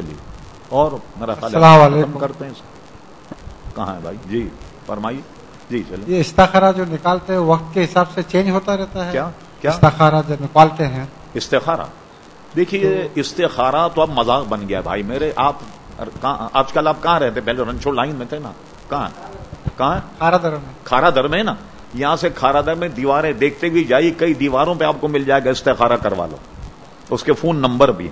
چلیے۔ اور میرا السلام علیکم۔ کرتے ہیں۔ کہاں ہے بھائی؟ جی فرمائیے۔ جی چلو یہ استخارہ جو نکالتے ہیں وقت کے حساب سے چینج ہوتا رہتا ہے۔ کیا؟ کیا؟ استخارہ جو نکالتے ہیں۔ استخارہ؟ دیکھیے استخارہ تو اب مذاق بن گیا بھائی۔ میرے آپ آج کل آپ کہاں رہتے پہلے رنچو لائن میں تھے نا۔ کہاں؟ کہاں؟ خارا در میں۔ کھارا در میں نا۔ یہاں سے کھارا در میں دیواریں دیکھتے بھی جائیے کئی دیواروں پہ آپ کو مل جائے گا استخارہ کروا لو۔ اس کے فون نمبر بھی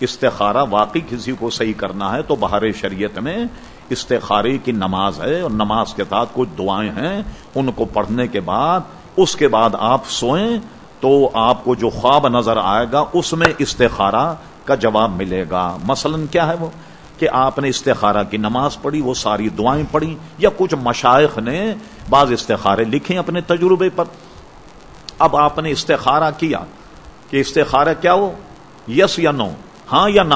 استخارہ واقعی کسی کو صحیح کرنا ہے تو بہار شریعت میں استخارے کی نماز ہے اور نماز کے ساتھ کچھ دعائیں ہیں، ان کو پڑھنے کے بعد، اس کے بعد آپ سوئیں تو آپ کو جو خواب نظر آئے گا، اس میں استخارہ کا جواب ملے گا۔ مثلا کیا ہے وہ؟ کہ آپ نے استخارہ کی نماز پڑھی، وہ ساری دعائیں پڑھی یا کچھ مشائق نے بعض استخارے لکھے اپنے تجربے پر۔ اب آپ نے استخارہ کیا، کہ استخارہ کیا ہو یس یا نو؟ ہاں یا نہ؟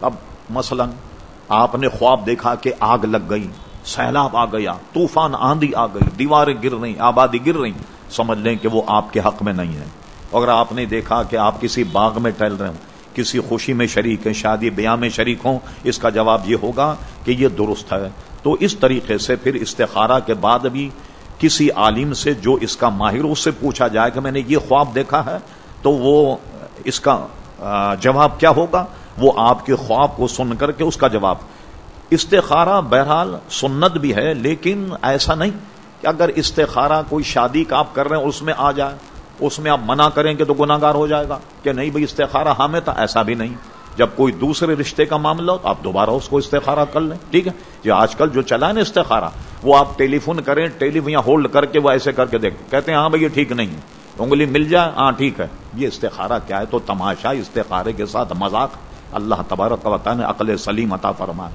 اب مثلا آپ نے خواب دیکھا کہ آگ لگ گئی، سیلاب آ گیا، طوفان آندھی آ گئی، دیواریں گر رہی، آبادی گر رہی، سمجھ لیں کہ وہ آپ کے حق میں نہیں ہے۔ اگر آپ نے دیکھا کہ آپ کسی باغ میں ٹہل رہے ہوں، کسی خوشی میں شریک ہیں، شادی بیاہ میں شریک ہوں، اس کا جواب یہ ہوگا کہ یہ درست ہے۔ تو اس طریقے سے پھر استخارہ کے بعد بھی کسی عالم سے جو اس کا ماہر اس سے پوچھا جائے کہ میں نے یہ خواب دیکھا ہے، تو وہ اس کا جواب کیا ہوگا؟ وہ آپ کے خواب کو سن کر کے اس کا جواب۔ استخارہ بہرحال سنت بھی ہے، لیکن ایسا نہیں کہ اگر استخارہ کوئی شادی کا آپ کر رہے ہیں، اس میں آ جائے۔ اس میں آپ منع کریں گے تو گناگار ہو جائے گا۔ کہ نہیں بھائی، استخارہ ہاں میں تھا، ایسا بھی نہیں۔ جب کوئی دوسرے رشتے کا معاملہ ہو تو آپ دوبارہ اس کو استخارہ کر لیں۔ ٹھیک ہے؟ جو آج کل جو چلا ہے نا استخارہ، وہ آپ ٹیلی فون کریں، ٹیلی فون ہولڈ کر کے وہ ایسے کر کے دیکھ، کہتے ہیں ہاں بھائی، یہ ٹھیک نہیں ہے۔ انگلی مل جائے ہاں ٹھیک ہے۔ یہ استخارہ کیا ہے تو تماشا استخارے کے ساتھ مذاق اللہ تبارک و تعالی نے عقل سلیم عطا فرمائے